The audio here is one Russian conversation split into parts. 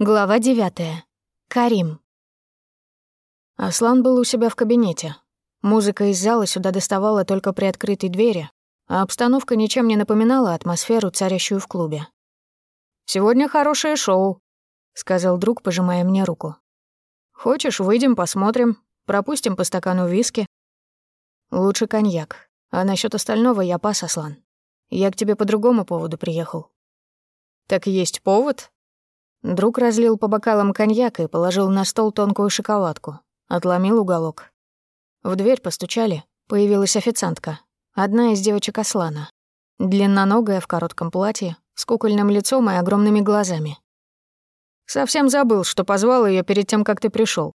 Глава девятая. Карим. Аслан был у себя в кабинете. Музыка из зала сюда доставала только при открытой двери, а обстановка ничем не напоминала атмосферу, царящую в клубе. «Сегодня хорошее шоу», — сказал друг, пожимая мне руку. «Хочешь, выйдем, посмотрим, пропустим по стакану виски?» «Лучше коньяк, а насчет остального я пас, Аслан. Я к тебе по другому поводу приехал». «Так есть повод?» Друг разлил по бокалам коньяк и положил на стол тонкую шоколадку. Отломил уголок. В дверь постучали. Появилась официантка. Одна из девочек Аслана. Длинноногая, в коротком платье, с кукольным лицом и огромными глазами. «Совсем забыл, что позвал ее перед тем, как ты пришел,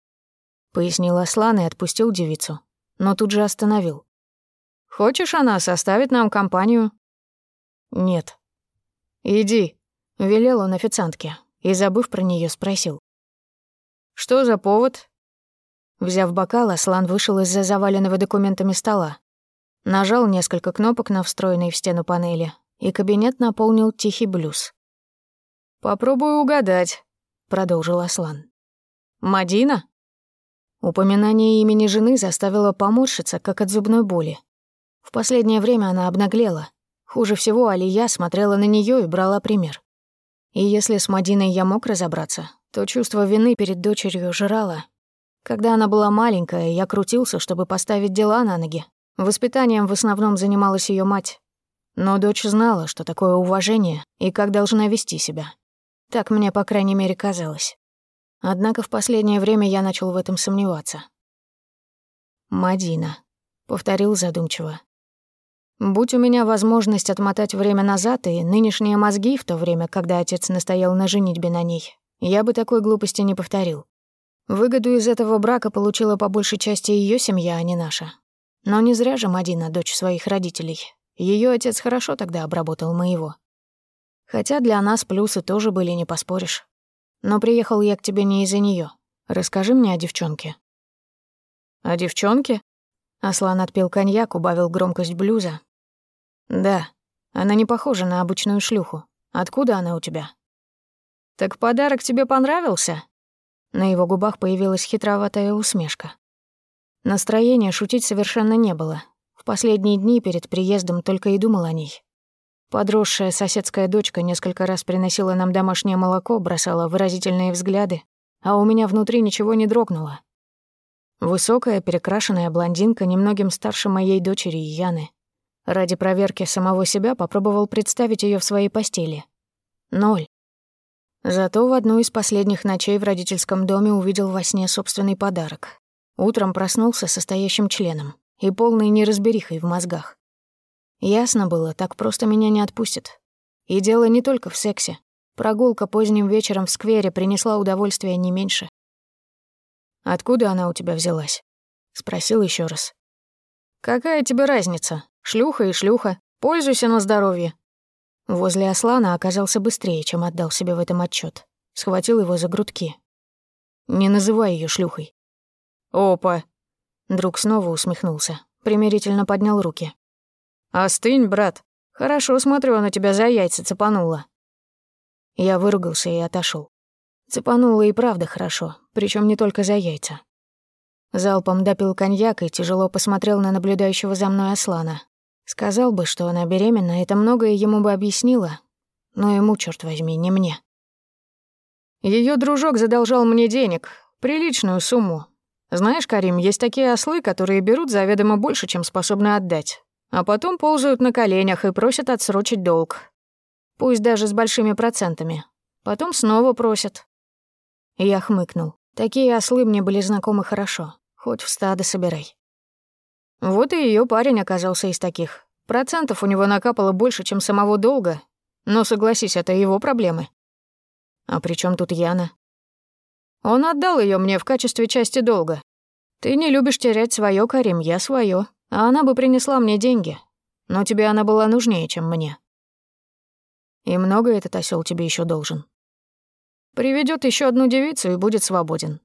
пояснил Аслан и отпустил девицу, но тут же остановил. «Хочешь, она составит нам компанию?» «Нет». «Иди», — велел он официантке, и, забыв про нее, спросил. «Что за повод?» Взяв бокал, Аслан вышел из-за заваленного документами стола. Нажал несколько кнопок на встроенной в стену панели, и кабинет наполнил тихий блюз. «Попробую угадать», — продолжил Аслан. «Мадина?» Упоминание имени жены заставило поморщиться, как от зубной боли. В последнее время она обнаглела. Хуже всего Алия смотрела на нее и брала пример. И если с Мадиной я мог разобраться, то чувство вины перед дочерью жрало. Когда она была маленькая, я крутился, чтобы поставить дела на ноги. Воспитанием в основном занималась ее мать. Но дочь знала, что такое уважение и как должна вести себя. Так мне, по крайней мере, казалось. Однако в последнее время я начал в этом сомневаться. «Мадина», — повторил задумчиво. Будь у меня возможность отмотать время назад и нынешние мозги в то время, когда отец настоял на женитьбе на ней, я бы такой глупости не повторил. Выгоду из этого брака получила по большей части ее семья, а не наша. Но не зря же Мадина дочь своих родителей. Ее отец хорошо тогда обработал моего. Хотя для нас плюсы тоже были, не поспоришь. Но приехал я к тебе не из-за нее. Расскажи мне о девчонке». «О девчонке?» Аслан отпил коньяк, убавил громкость блюза. «Да, она не похожа на обычную шлюху. Откуда она у тебя?» «Так подарок тебе понравился?» На его губах появилась хитроватая усмешка. Настроения шутить совершенно не было. В последние дни перед приездом только и думал о ней. Подросшая соседская дочка несколько раз приносила нам домашнее молоко, бросала выразительные взгляды, а у меня внутри ничего не дрогнуло. Высокая, перекрашенная блондинка, немногим старше моей дочери Яны. Ради проверки самого себя попробовал представить ее в своей постели. Ноль. Зато в одну из последних ночей в родительском доме увидел во сне собственный подарок. Утром проснулся состоящим членом и полной неразберихой в мозгах. Ясно было, так просто меня не отпустит. И дело не только в сексе. Прогулка поздним вечером в сквере принесла удовольствие не меньше. «Откуда она у тебя взялась?» — спросил еще раз. «Какая тебе разница? Шлюха и шлюха. Пользуйся на здоровье». Возле Аслана оказался быстрее, чем отдал себе в этом отчет. Схватил его за грудки. «Не называй ее шлюхой». «Опа!» Друг снова усмехнулся, примирительно поднял руки. «Остынь, брат. Хорошо смотрю, на тебя за яйца цепанула». Я выругался и отошел. Цепануло и правда хорошо, причем не только за яйца. Залпом допил коньяк и тяжело посмотрел на наблюдающего за мной Аслана. Сказал бы, что она беременна, это многое ему бы объяснило. Но ему, черт возьми, не мне. Ее дружок задолжал мне денег, приличную сумму. Знаешь, Карим, есть такие ослы, которые берут заведомо больше, чем способны отдать, а потом ползают на коленях и просят отсрочить долг. Пусть даже с большими процентами. Потом снова просят. Я хмыкнул. Такие ослы мне были знакомы хорошо. Хоть в стадо собирай. Вот и ее парень оказался из таких. Процентов у него накапало больше, чем самого долга. Но согласись, это его проблемы. А при чем тут Яна? Он отдал ее мне в качестве части долга. Ты не любишь терять свое, Карим, я свое, а она бы принесла мне деньги. Но тебе она была нужнее, чем мне. И много этот осел тебе еще должен. Приведет еще одну девицу и будет свободен.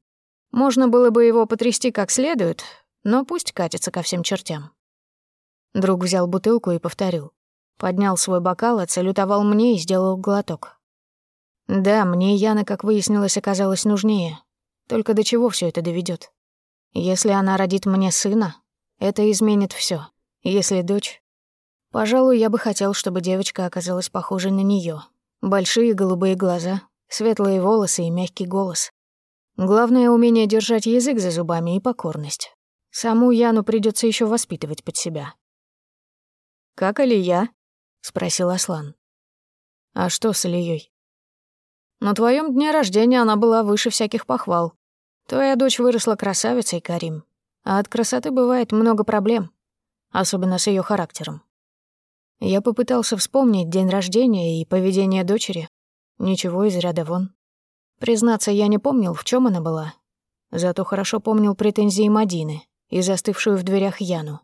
Можно было бы его потрясти как следует, но пусть катится ко всем чертям. Друг взял бутылку и повторил. Поднял свой бокал, отсалютовал мне и сделал глоток. Да, мне Яна, как выяснилось, оказалась нужнее. Только до чего все это доведет? Если она родит мне сына, это изменит все. Если дочь... Пожалуй, я бы хотел, чтобы девочка оказалась похожей на нее. Большие голубые глаза, светлые волосы и мягкий голос. Главное — умение держать язык за зубами и покорность. Саму Яну придется еще воспитывать под себя. «Как Алия?» — спросил Аслан. «А что с Алией? «На твоем дне рождения она была выше всяких похвал. Твоя дочь выросла красавицей, Карим. А от красоты бывает много проблем, особенно с ее характером. Я попытался вспомнить день рождения и поведение дочери. Ничего из ряда вон. Признаться, я не помнил, в чем она была. Зато хорошо помнил претензии Мадины и застывшую в дверях Яну.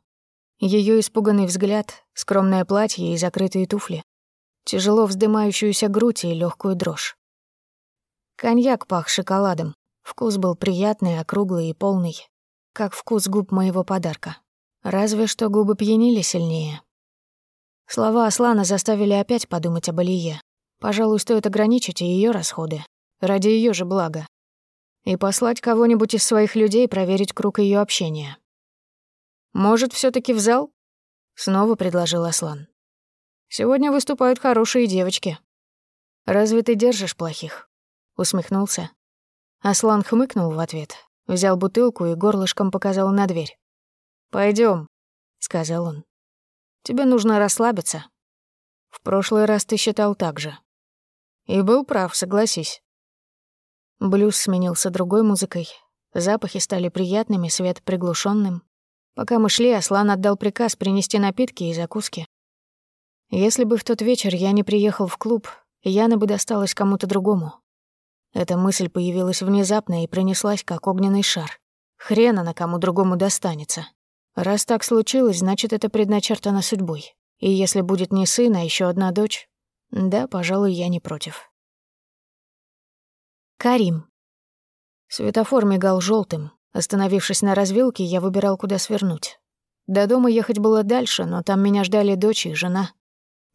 Ее испуганный взгляд, скромное платье и закрытые туфли, тяжело вздымающуюся грудь и легкую дрожь. Коньяк пах шоколадом. Вкус был приятный, округлый и полный, как вкус губ моего подарка. Разве что губы пьянили сильнее. Слова Аслана заставили опять подумать об Алие. Пожалуй, стоит ограничить и ее расходы. Ради ее же блага. И послать кого-нибудь из своих людей проверить круг ее общения. «Может, все таки в зал?» — снова предложил Аслан. «Сегодня выступают хорошие девочки». «Разве ты держишь плохих?» — усмехнулся. Аслан хмыкнул в ответ, взял бутылку и горлышком показал на дверь. Пойдем, сказал он. Тебе нужно расслабиться. В прошлый раз ты считал так же. И был прав, согласись. Блюз сменился другой музыкой. Запахи стали приятными, свет приглушенным. Пока мы шли, Аслан отдал приказ принести напитки и закуски. Если бы в тот вечер я не приехал в клуб, Яна бы досталась кому-то другому. Эта мысль появилась внезапно и пронеслась, как огненный шар. Хрена на кому другому достанется. Раз так случилось, значит, это предначертано судьбой. И если будет не сын, а еще одна дочь, да, пожалуй, я не против. Карим. Светофор мигал желтым. Остановившись на развилке, я выбирал, куда свернуть. До дома ехать было дальше, но там меня ждали дочь и жена.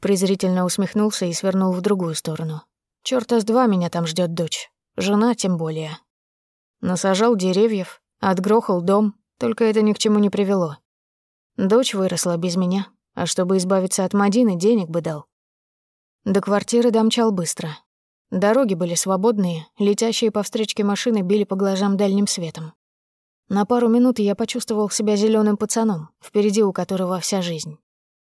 Презрительно усмехнулся и свернул в другую сторону. Чёрта с два меня там ждет дочь. Жена тем более. Насажал деревьев, отгрохал дом, только это ни к чему не привело. Дочь выросла без меня, а чтобы избавиться от Мадины, денег бы дал. До квартиры домчал быстро. Дороги были свободные, летящие по встречке машины били по глазам дальним светом. На пару минут я почувствовал себя зеленым пацаном, впереди у которого вся жизнь.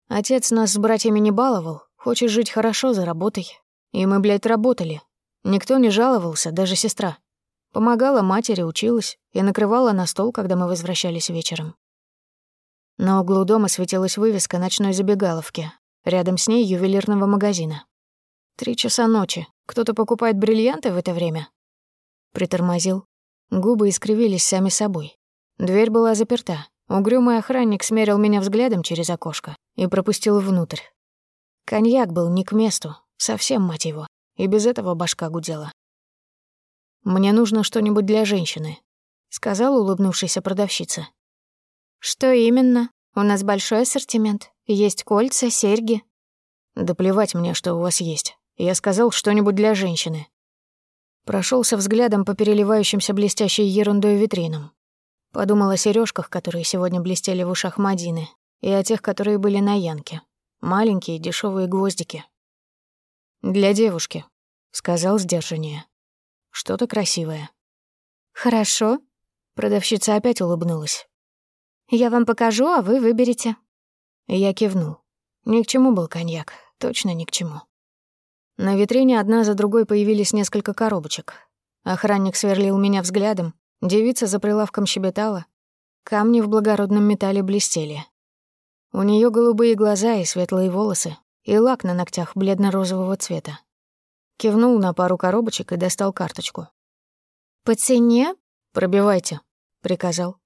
Отец нас с братьями не баловал, хочешь жить хорошо, заработай. И мы, блядь, работали. Никто не жаловался, даже сестра. Помогала матери, училась и накрывала на стол, когда мы возвращались вечером. На углу дома светилась вывеска ночной забегаловки. Рядом с ней ювелирного магазина. Три часа ночи. Кто-то покупает бриллианты в это время? Притормозил. Губы искривились сами собой. Дверь была заперта. Угрюмый охранник смерил меня взглядом через окошко и пропустил внутрь. Коньяк был не к месту, совсем, мать его, и без этого башка гудела. «Мне нужно что-нибудь для женщины», — сказала улыбнувшаяся продавщица. «Что именно? У нас большой ассортимент. Есть кольца, серьги». «Да плевать мне, что у вас есть. Я сказал что-нибудь для женщины». Прошелся взглядом по переливающимся блестящей ерундой витринам. Подумал о сережках, которые сегодня блестели в ушах Мадины, и о тех, которые были на Янке. Маленькие дешевые гвоздики. «Для девушки», — сказал сдержаннее. Что-то красивое. Хорошо. Продавщица опять улыбнулась. Я вам покажу, а вы выберете. Я кивнул. Ни к чему был коньяк, точно ни к чему. На витрине одна за другой появились несколько коробочек. Охранник сверлил меня взглядом, девица за прилавком щебетала. Камни в благородном металле блестели. У нее голубые глаза и светлые волосы, и лак на ногтях бледно-розового цвета. Кивнул на пару коробочек и достал карточку. «По цене?» «Пробивайте», — приказал.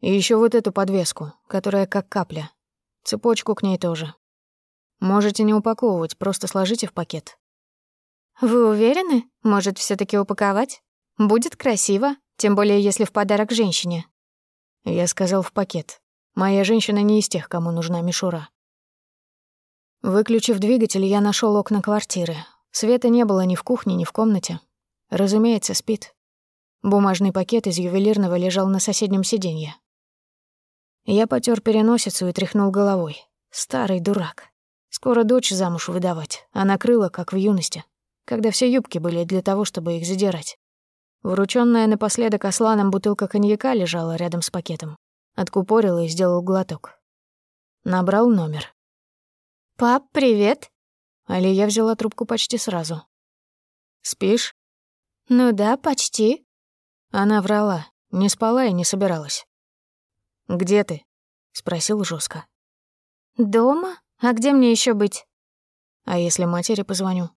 «И еще вот эту подвеску, которая как капля. Цепочку к ней тоже. Можете не упаковывать, просто сложите в пакет». «Вы уверены? Может, все таки упаковать? Будет красиво, тем более если в подарок женщине». Я сказал в пакет. Моя женщина не из тех, кому нужна мишура. Выключив двигатель, я нашел окна квартиры, Света не было ни в кухне, ни в комнате. Разумеется, спит. Бумажный пакет из ювелирного лежал на соседнем сиденье. Я потер переносицу и тряхнул головой. Старый дурак. Скоро дочь замуж выдавать, а накрыла, как в юности, когда все юбки были для того, чтобы их задирать. Вручённая напоследок Асланом бутылка коньяка лежала рядом с пакетом. Откупорил и сделал глоток. Набрал номер. «Пап, привет!» Алия взяла трубку почти сразу. «Спишь?» «Ну да, почти». Она врала, не спала и не собиралась. «Где ты?» — спросил жестко. «Дома? А где мне еще быть?» «А если матери позвоню?»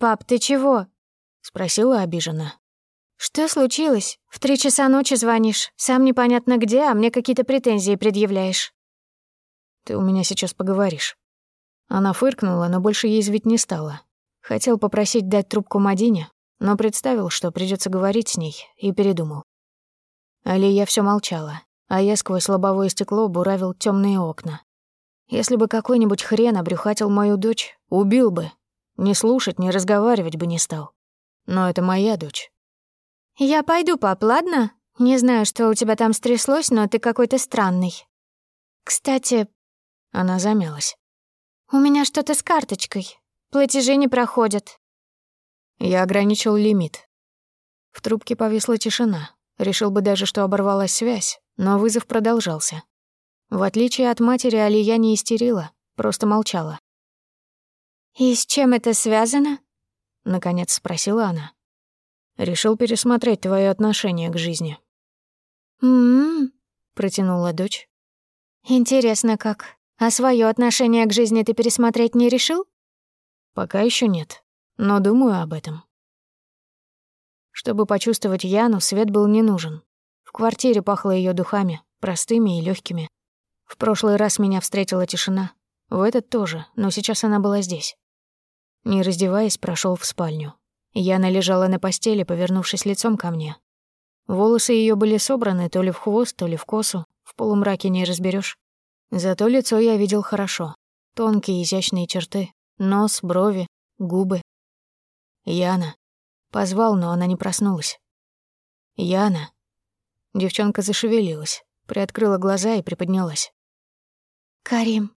«Пап, ты чего?» — спросила обиженно. «Что случилось? В три часа ночи звонишь, сам непонятно где, а мне какие-то претензии предъявляешь». «Ты у меня сейчас поговоришь». Она фыркнула, но больше язвить не стала. Хотел попросить дать трубку Мадине, но представил, что придется говорить с ней, и передумал. Алия все молчала, а я сквозь лобовое стекло буравил темные окна. Если бы какой-нибудь хрен обрюхатил мою дочь, убил бы. Ни слушать, ни разговаривать бы не стал. Но это моя дочь. «Я пойду, пап, ладно? Не знаю, что у тебя там стряслось, но ты какой-то странный. Кстати...» Она замялась. «У меня что-то с карточкой. Платежи не проходят». Я ограничил лимит. В трубке повисла тишина. Решил бы даже, что оборвалась связь, но вызов продолжался. В отличие от матери, Алия не истерила, просто молчала. «И с чем это связано?» — наконец спросила она. Решил пересмотреть твое отношение к жизни. «М-м-м», протянула дочь. «Интересно как. А свое отношение к жизни ты пересмотреть не решил?» «Пока еще нет, но думаю об этом». Чтобы почувствовать Яну, свет был не нужен. В квартире пахло ее духами, простыми и легкими. В прошлый раз меня встретила тишина. В этот тоже, но сейчас она была здесь. Не раздеваясь, прошел в спальню. Яна лежала на постели, повернувшись лицом ко мне. Волосы ее были собраны то ли в хвост, то ли в косу, в полумраке не разберешь. Зато лицо я видел хорошо. Тонкие изящные черты, нос, брови, губы. Яна. Позвал, но она не проснулась. Яна. Девчонка зашевелилась, приоткрыла глаза и приподнялась. «Карим».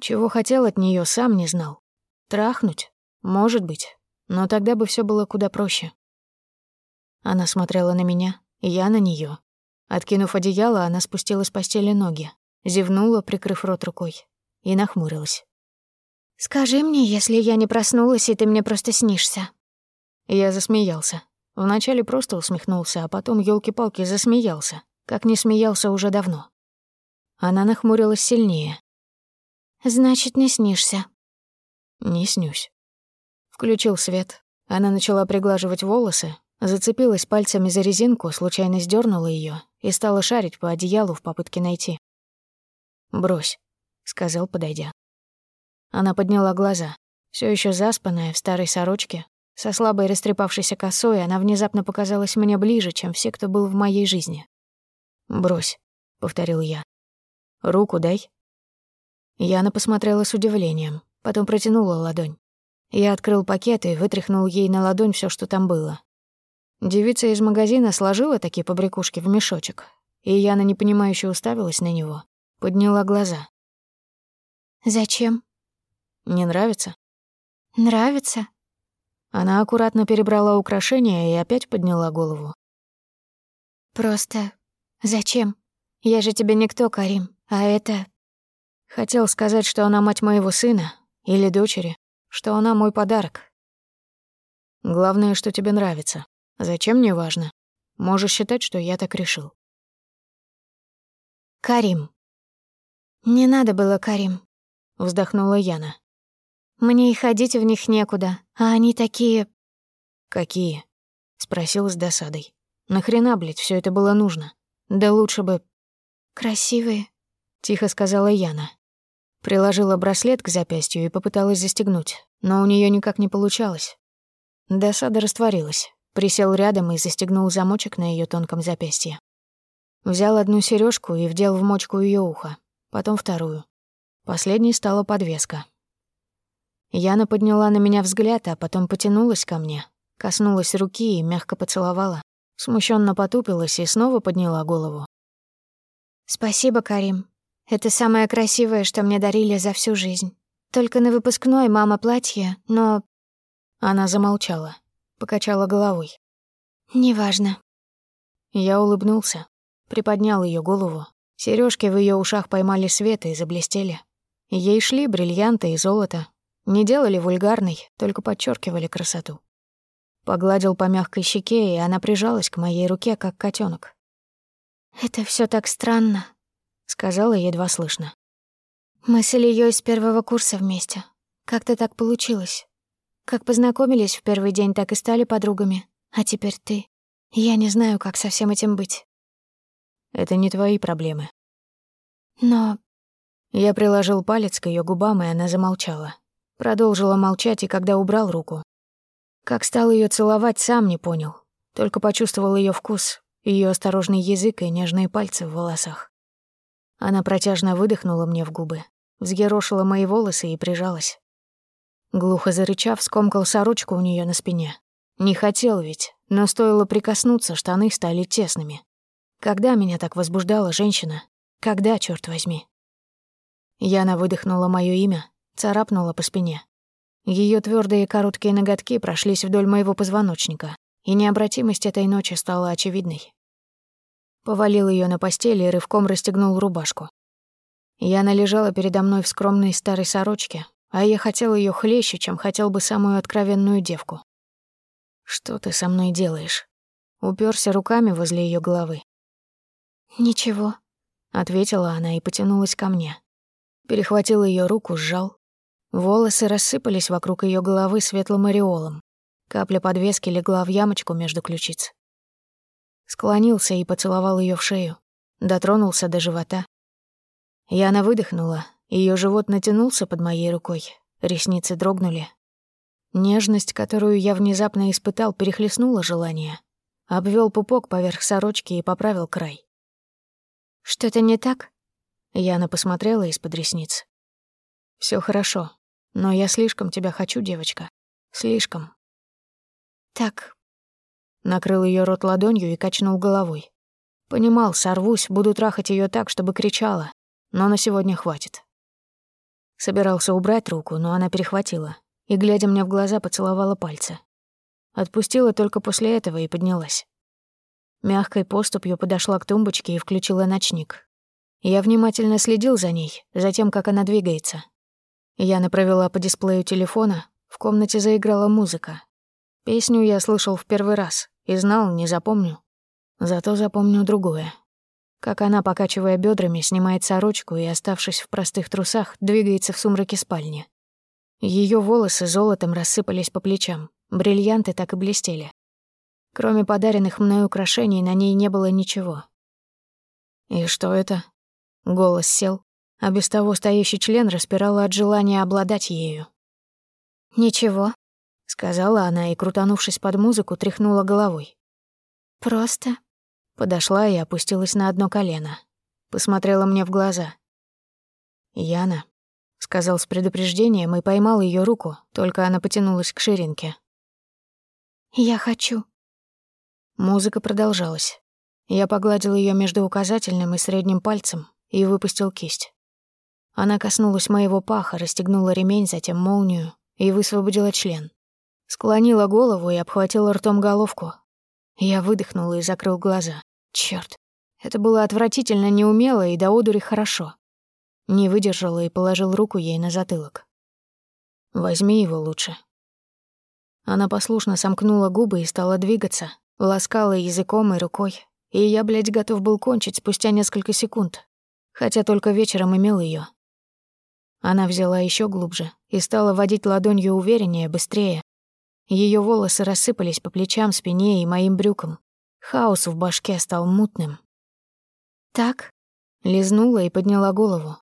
Чего хотел от нее, сам не знал. Трахнуть? Может быть но тогда бы все было куда проще. Она смотрела на меня, я на нее. Откинув одеяло, она спустила с постели ноги, зевнула, прикрыв рот рукой, и нахмурилась. «Скажи мне, если я не проснулась, и ты мне просто снишься». Я засмеялся. Вначале просто усмехнулся, а потом, елки палки засмеялся, как не смеялся уже давно. Она нахмурилась сильнее. «Значит, не снишься?» «Не снюсь». Включил свет. Она начала приглаживать волосы, зацепилась пальцами за резинку, случайно сдернула ее и стала шарить по одеялу в попытке найти. «Брось», — сказал, подойдя. Она подняла глаза. Все еще заспанная, в старой сорочке, со слабой растрепавшейся косой, она внезапно показалась мне ближе, чем все, кто был в моей жизни. «Брось», — повторил я. «Руку дай». Яна посмотрела с удивлением, потом протянула ладонь. Я открыл пакет и вытряхнул ей на ладонь все, что там было. Девица из магазина сложила такие побрякушки в мешочек, и Яна непонимающе уставилась на него, подняла глаза. «Зачем?» «Не нравится?» «Нравится?» Она аккуратно перебрала украшения и опять подняла голову. «Просто зачем? Я же тебе никто, Карим, а это...» Хотел сказать, что она мать моего сына или дочери, что она мой подарок. Главное, что тебе нравится. Зачем, не важно. Можешь считать, что я так решил. Карим. Не надо было, Карим, вздохнула Яна. Мне и ходить в них некуда, а они такие... Какие? Спросил с досадой. Нахрена, блядь, все это было нужно? Да лучше бы... Красивые, тихо сказала Яна. Приложила браслет к запястью и попыталась застегнуть, но у нее никак не получалось. Досада растворилась. Присел рядом и застегнул замочек на ее тонком запястье. Взял одну сережку и вдел в мочку ее уха, потом вторую. Последней стала подвеска. Яна подняла на меня взгляд, а потом потянулась ко мне, коснулась руки и мягко поцеловала. Смущенно потупилась и снова подняла голову. «Спасибо, Карим. Это самое красивое, что мне дарили за всю жизнь. Только на выпускной мама платье, но...» Она замолчала, покачала головой. «Неважно». Я улыбнулся, приподнял ее голову. Сережки в ее ушах поймали свет и заблестели. Ей шли бриллианты и золото. Не делали вульгарной, только подчеркивали красоту. Погладил по мягкой щеке, и она прижалась к моей руке, как котенок. «Это все так странно», — сказала едва слышно. «Мы с Ильей с первого курса вместе. Как-то так получилось. Как познакомились в первый день, так и стали подругами. А теперь ты. Я не знаю, как со всем этим быть». «Это не твои проблемы». «Но...» Я приложил палец к ее губам, и она замолчала. Продолжила молчать, и когда убрал руку. Как стал ее целовать, сам не понял. Только почувствовал ее вкус, ее осторожный язык и нежные пальцы в волосах. Она протяжно выдохнула мне в губы, взъерошила мои волосы и прижалась. Глухо зарычав, скомкал сорочку у нее на спине. Не хотел ведь, но стоило прикоснуться, штаны стали тесными. Когда меня так возбуждала женщина? Когда, черт возьми? Яна выдохнула мое имя, царапнула по спине. Ее твердые короткие ноготки прошлись вдоль моего позвоночника, и необратимость этой ночи стала очевидной. Повалил ее на постели и рывком расстегнул рубашку. Яна лежала передо мной в скромной старой сорочке, а я хотел ее хлеще, чем хотел бы самую откровенную девку. «Что ты со мной делаешь?» Уперся руками возле ее головы. «Ничего», — ответила она и потянулась ко мне. Перехватил ее руку, сжал. Волосы рассыпались вокруг ее головы светлым ореолом. Капля подвески легла в ямочку между ключиц. Склонился и поцеловал ее в шею. Дотронулся до живота. Яна выдохнула. Ее живот натянулся под моей рукой. Ресницы дрогнули. Нежность, которую я внезапно испытал, перехлестнула желание. Обвел пупок поверх сорочки и поправил край. «Что-то не так?» Яна посмотрела из-под ресниц. Все хорошо, но я слишком тебя хочу, девочка. Слишком». «Так, Накрыл ее рот ладонью и качнул головой. Понимал, сорвусь, буду трахать ее так, чтобы кричала, но на сегодня хватит. Собирался убрать руку, но она перехватила и, глядя мне в глаза, поцеловала пальцы. Отпустила только после этого и поднялась. Мягкой поступью подошла к тумбочке и включила ночник. Я внимательно следил за ней, за тем, как она двигается. Яна провела по дисплею телефона, в комнате заиграла музыка. Песню я слышал в первый раз, и знал, не запомню. Зато запомню другое. Как она, покачивая бедрами, снимает сорочку и, оставшись в простых трусах, двигается в сумраке спальни. Ее волосы золотом рассыпались по плечам, бриллианты так и блестели. Кроме подаренных мной украшений, на ней не было ничего. «И что это?» Голос сел, а без того стоящий член распирало от желания обладать ею. «Ничего», — сказала она и, крутанувшись под музыку, тряхнула головой. «Просто...» Подошла и опустилась на одно колено. Посмотрела мне в глаза. «Яна», — сказал с предупреждением и поймал ее руку, только она потянулась к ширинке. «Я хочу». Музыка продолжалась. Я погладил ее между указательным и средним пальцем и выпустил кисть. Она коснулась моего паха, расстегнула ремень, затем молнию и высвободила член. Склонила голову и обхватила ртом головку. Я выдохнула и закрыл глаза. Чёрт, это было отвратительно неумело и до одури хорошо. Не выдержала и положил руку ей на затылок. «Возьми его лучше». Она послушно сомкнула губы и стала двигаться, ласкала языком и рукой, и я, блядь, готов был кончить спустя несколько секунд, хотя только вечером имел ее. Она взяла еще глубже и стала водить ладонью увереннее, быстрее, ее волосы рассыпались по плечам, спине и моим брюкам. Хаос в башке стал мутным. «Так?» Лизнула и подняла голову.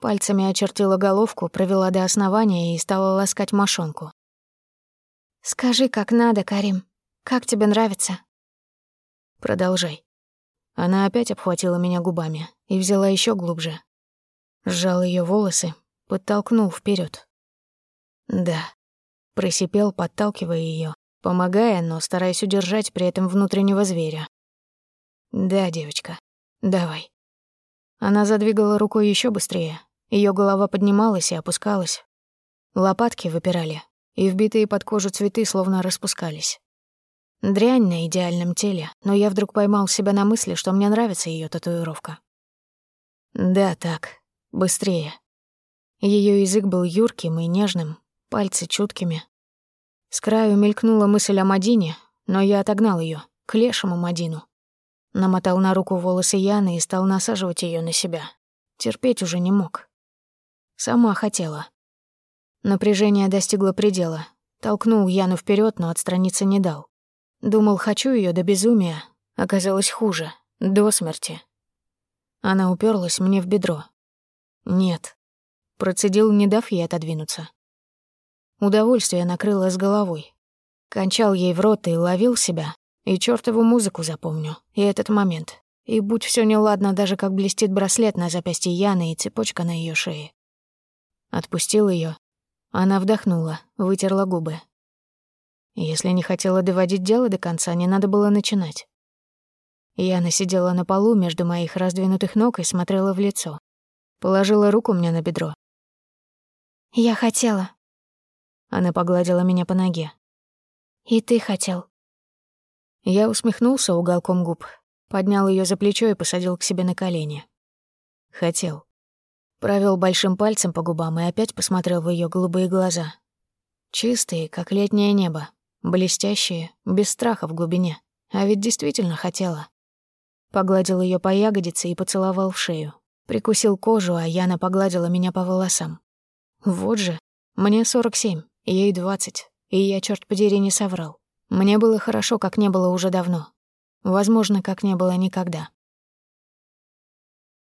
Пальцами очертила головку, провела до основания и стала ласкать мошонку. «Скажи, как надо, Карим. Как тебе нравится?» «Продолжай». Она опять обхватила меня губами и взяла еще глубже. Сжал ее волосы, подтолкнул вперед. Да. Просипел, подталкивая ее, помогая, но стараясь удержать при этом внутреннего зверя. Да, девочка, давай. Она задвигала рукой еще быстрее. Ее голова поднималась и опускалась. Лопатки выпирали, и вбитые под кожу цветы словно распускались. Дрянь на идеальном теле, но я вдруг поймал себя на мысли, что мне нравится ее татуировка. Да, так, быстрее. Ее язык был юрким и нежным, пальцы чуткими. С краю мелькнула мысль о Мадине, но я отогнал ее к лешему Мадину. Намотал на руку волосы Яны и стал насаживать ее на себя. Терпеть уже не мог. Сама хотела. Напряжение достигло предела. Толкнул Яну вперед, но отстраниться не дал. Думал, хочу ее до безумия. Оказалось хуже. До смерти. Она уперлась мне в бедро. Нет. Процедил, не дав ей отодвинуться. Удовольствие накрыло с головой. Кончал ей в рот и ловил себя. И чёртову музыку запомню. И этот момент. И будь все неладно, даже как блестит браслет на запястье Яны и цепочка на ее шее. Отпустил ее. Она вдохнула, вытерла губы. Если не хотела доводить дело до конца, не надо было начинать. Яна сидела на полу между моих раздвинутых ног и смотрела в лицо. Положила руку мне на бедро. «Я хотела». Она погладила меня по ноге. «И ты хотел». Я усмехнулся уголком губ, поднял ее за плечо и посадил к себе на колени. Хотел. Провел большим пальцем по губам и опять посмотрел в ее голубые глаза. Чистые, как летнее небо, блестящие, без страха в глубине. А ведь действительно хотела. Погладил ее по ягодице и поцеловал в шею. Прикусил кожу, а Яна погладила меня по волосам. Вот же, мне 47, ей 20, и я, черт подери, не соврал. Мне было хорошо, как не было уже давно. Возможно, как не было никогда.